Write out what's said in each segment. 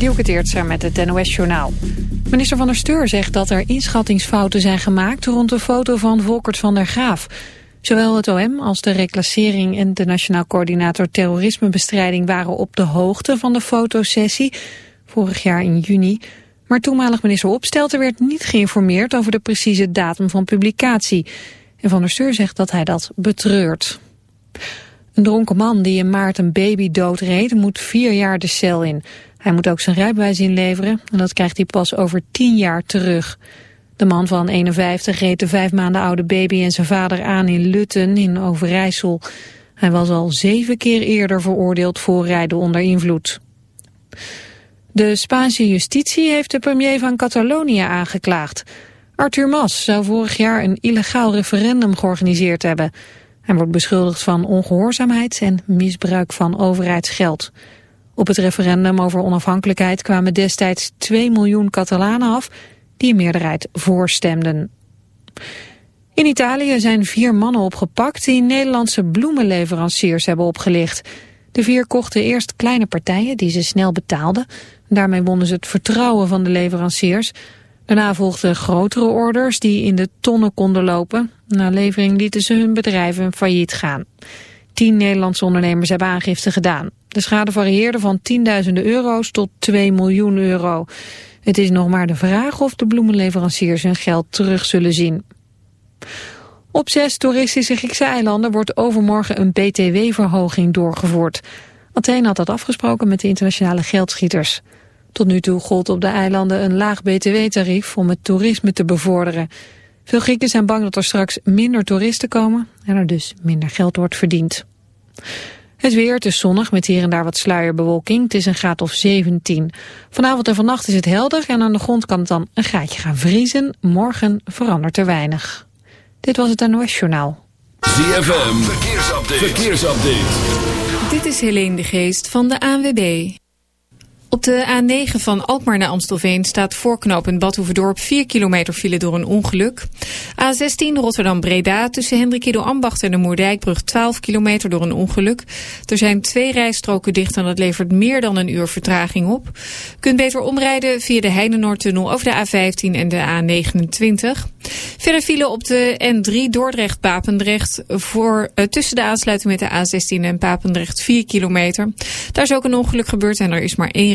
Dielke Teertstra met het NOS-journaal. Minister van der Steur zegt dat er inschattingsfouten zijn gemaakt... rond de foto van Volkert van der Graaf. Zowel het OM als de reclassering en de Nationaal Coördinator Terrorismebestrijding... waren op de hoogte van de fotosessie, vorig jaar in juni... Maar toenmalig minister Opstelten werd niet geïnformeerd... over de precieze datum van publicatie. En van der Steur zegt dat hij dat betreurt. Een dronken man die in maart een baby doodreed... moet vier jaar de cel in... Hij moet ook zijn rijbewijs inleveren en dat krijgt hij pas over tien jaar terug. De man van 51 reed de vijf maanden oude baby en zijn vader aan in Lutten in Overijssel. Hij was al zeven keer eerder veroordeeld voor rijden onder invloed. De Spaanse justitie heeft de premier van Catalonië aangeklaagd. Arthur Mas zou vorig jaar een illegaal referendum georganiseerd hebben. Hij wordt beschuldigd van ongehoorzaamheid en misbruik van overheidsgeld. Op het referendum over onafhankelijkheid kwamen destijds 2 miljoen Catalanen af die een meerderheid voorstemden. In Italië zijn vier mannen opgepakt die Nederlandse bloemenleveranciers hebben opgelicht. De vier kochten eerst kleine partijen die ze snel betaalden. Daarmee wonnen ze het vertrouwen van de leveranciers. Daarna volgden grotere orders die in de tonnen konden lopen. Na levering lieten ze hun bedrijven failliet gaan. Tien Nederlandse ondernemers hebben aangifte gedaan. De schade varieerde van tienduizenden euro's tot 2 miljoen euro. Het is nog maar de vraag of de bloemenleveranciers hun geld terug zullen zien. Op zes toeristische Griekse eilanden wordt overmorgen een btw-verhoging doorgevoerd. Athene had dat afgesproken met de internationale geldschieters. Tot nu toe gold op de eilanden een laag btw-tarief om het toerisme te bevorderen. Veel Grieken zijn bang dat er straks minder toeristen komen en er dus minder geld wordt verdiend. Het weer, het is zonnig met hier en daar wat sluierbewolking. Het is een graad of 17. Vanavond en vannacht is het helder en aan de grond kan het dan een graadje gaan vriezen. Morgen verandert er weinig. Dit was het NOS Journaal. ZFM, verkeersupdate. verkeersupdate. Dit is Helene de Geest van de ANWB. Op de A9 van Alkmaar naar Amstelveen staat voorknopend Badhoevedorp 4 kilometer file door een ongeluk. A16 Rotterdam-Breda tussen Hendrikido Ambacht en de Moerdijkbrug 12 kilometer door een ongeluk. Er zijn twee rijstroken dicht en dat levert meer dan een uur vertraging op. Kunt beter omrijden via de Heinenoordtunnel over de A15 en de A29. Verder file op de N3 Dordrecht-Papendrecht voor, uh, tussen de aansluiting met de A16 en Papendrecht 4 kilometer. Daar is ook een ongeluk gebeurd en er is maar één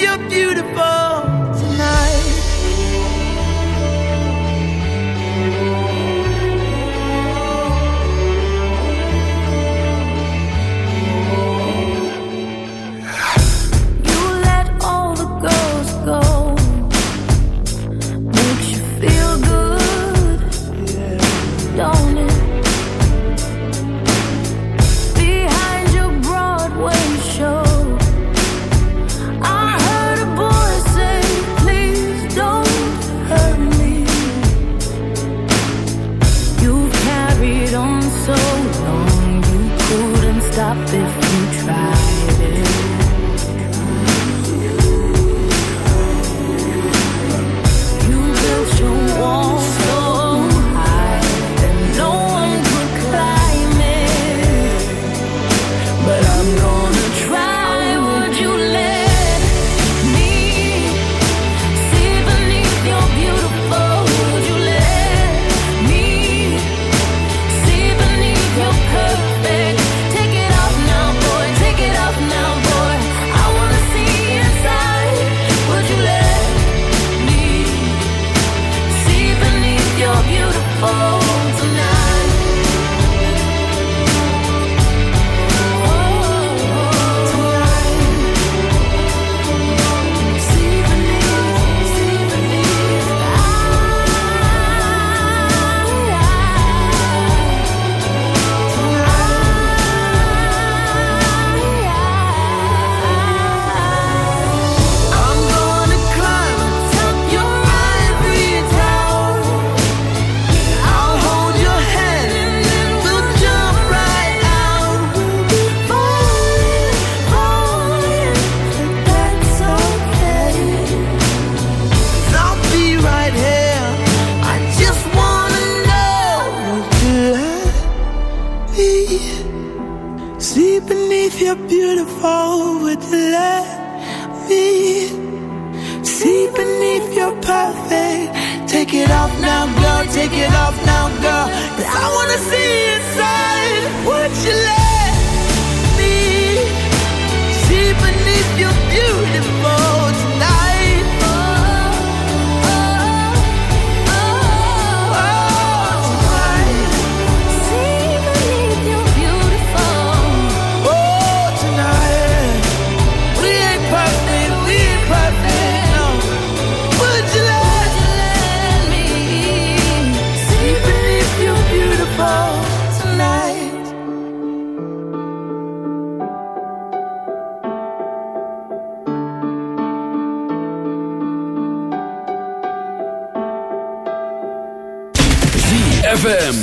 you're beautiful. would let me see beneath your perfect. Take it off now, girl. Take it off now, girl. I wanna see inside what you like. ZFM.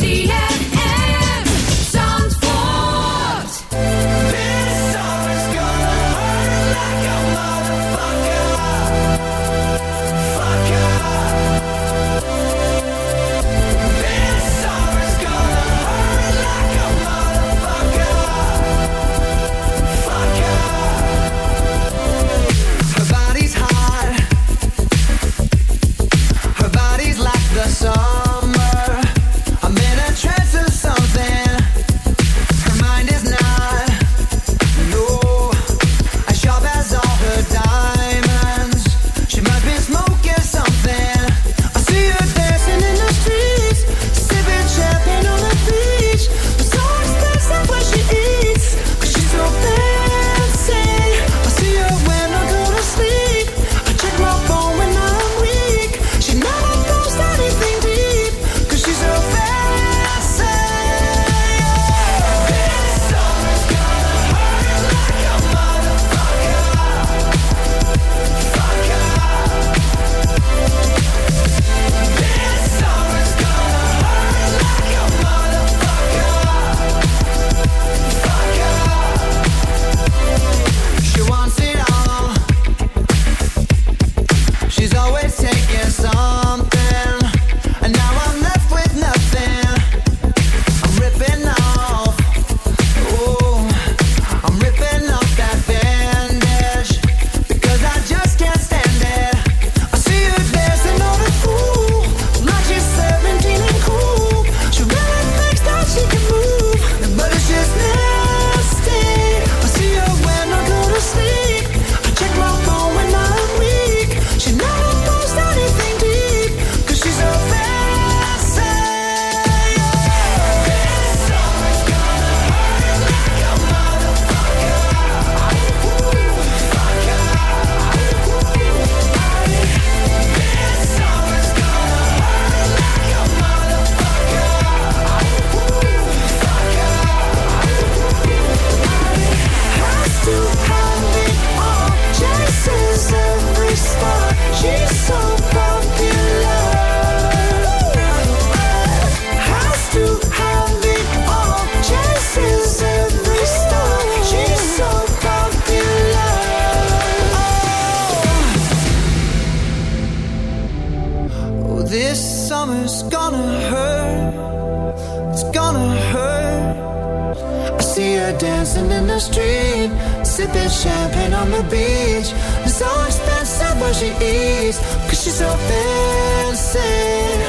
champagne on the beach. I'm so expensive when she eats. Cause she's so fancy.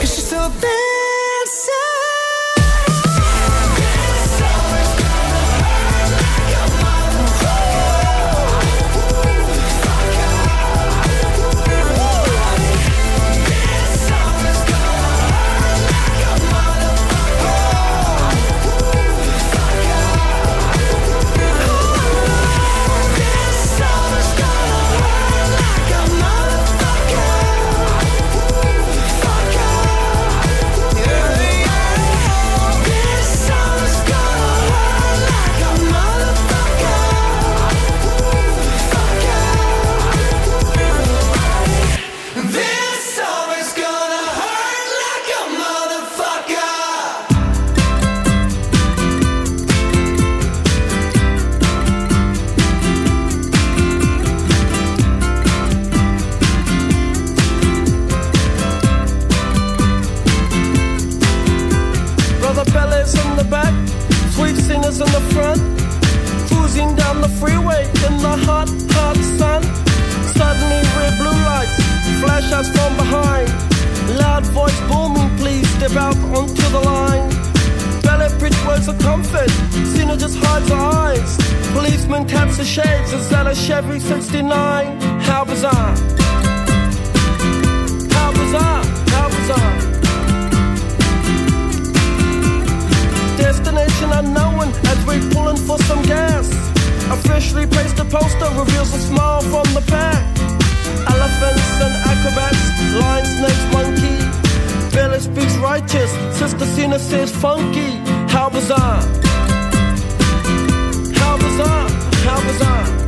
Cause she's so fancy. Hot sun. Suddenly red blue lights flash us from behind. Loud voice booming, please step out onto the line. Ballet bridge words of comfort, Cena just hides her eyes. Policeman taps the shades, is that a Chevy 69? How bizarre. How bizarre, how bizarre. Destination unknown as we're pulling for some gas. Officially placed a poster reveals a smile from the pack. Elephants and acrobats, lion, snakes, monkey. Billy speaks righteous, Sister Cena says funky. How bizarre! How bizarre! How bizarre!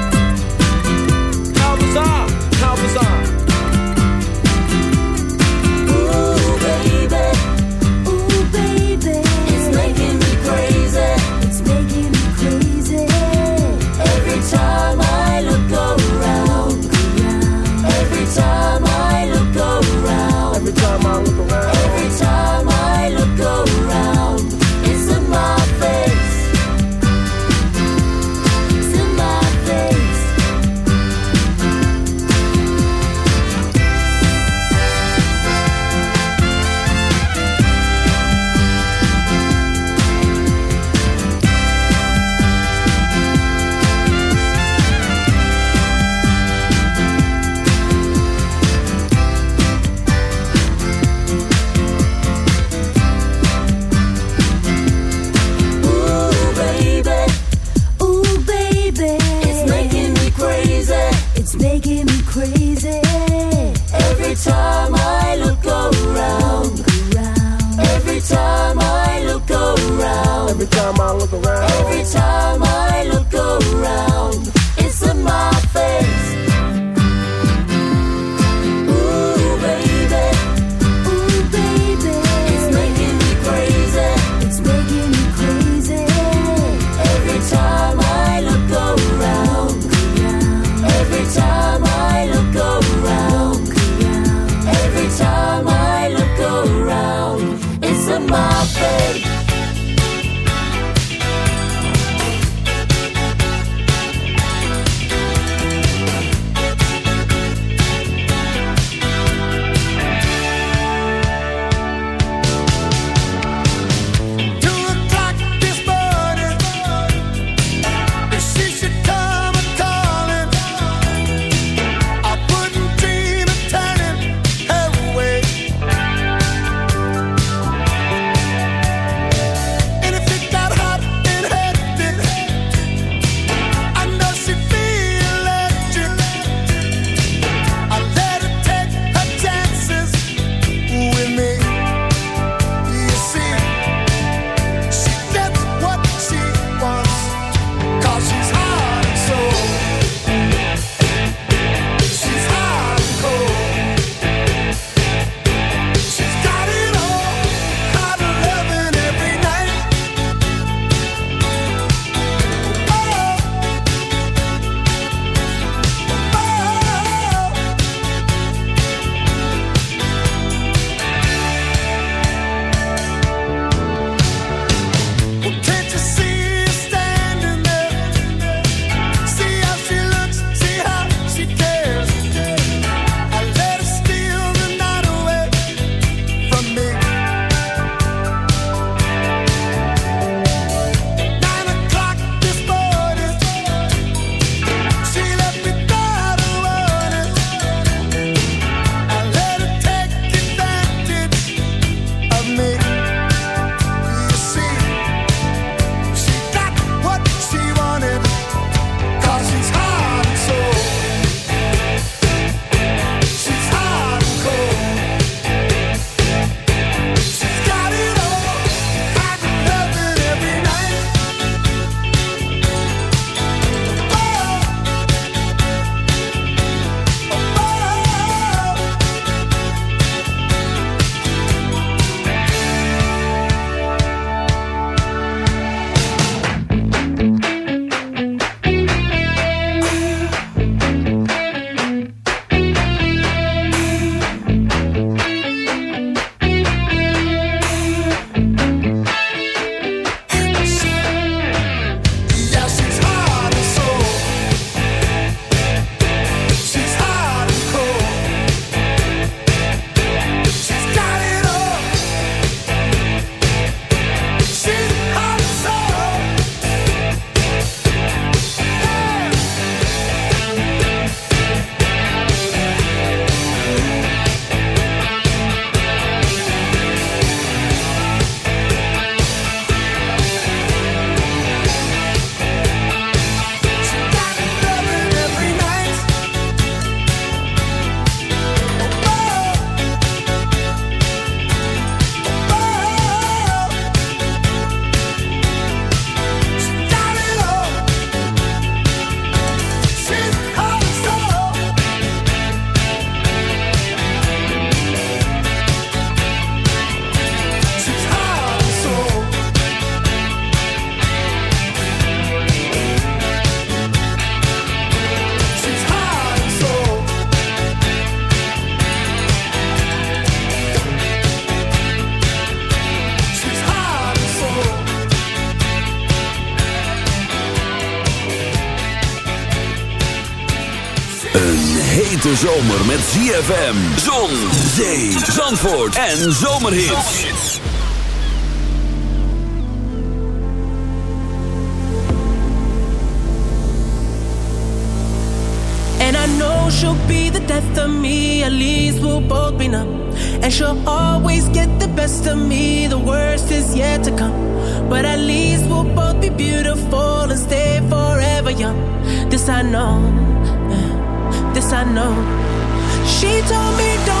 zomer met ZFM. Zon, zee, zandvoort en zomerhits. And I know she'll be the death of me. At least we'll both be numb. And she'll always get the best of me. The worst is yet to come. But at least we'll both be beautiful and stay forever young. This I know. Know. She told me don't.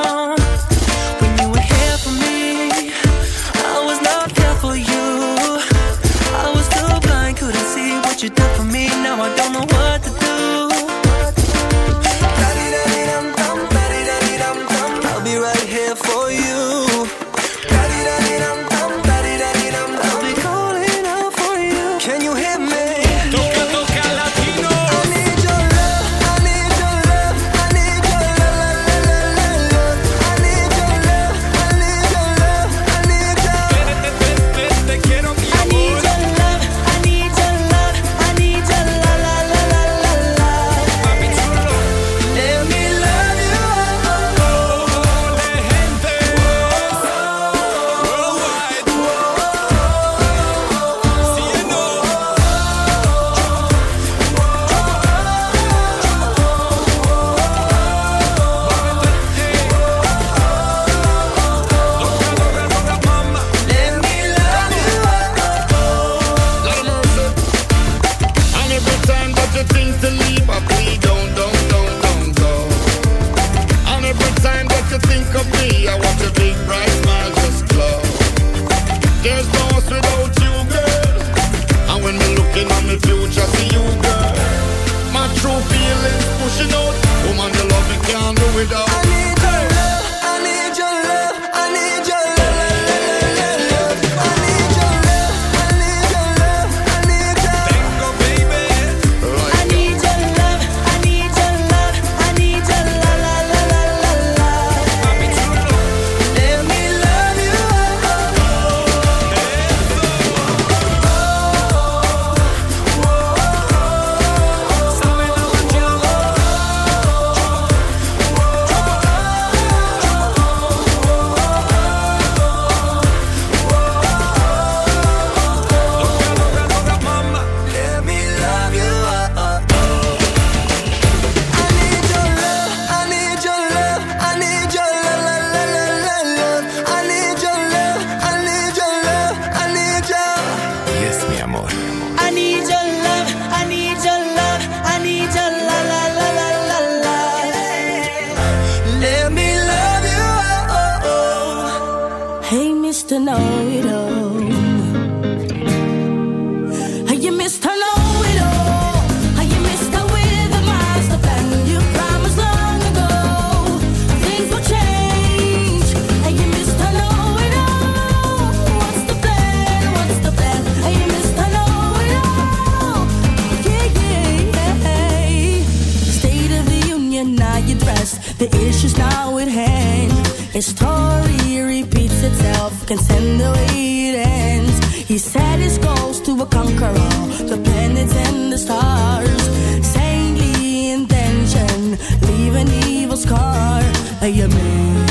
a man.